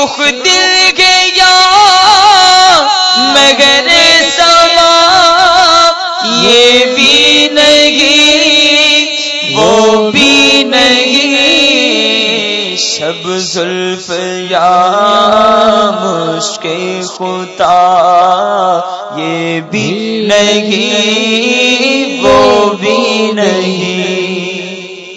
رخ دل گیا مگر سما، یہ بھی نہیں، وہ بھی نہیں۔ شب زلف یا مشکل خدا، یہ بھی نہیں، وہ بھی نہیں۔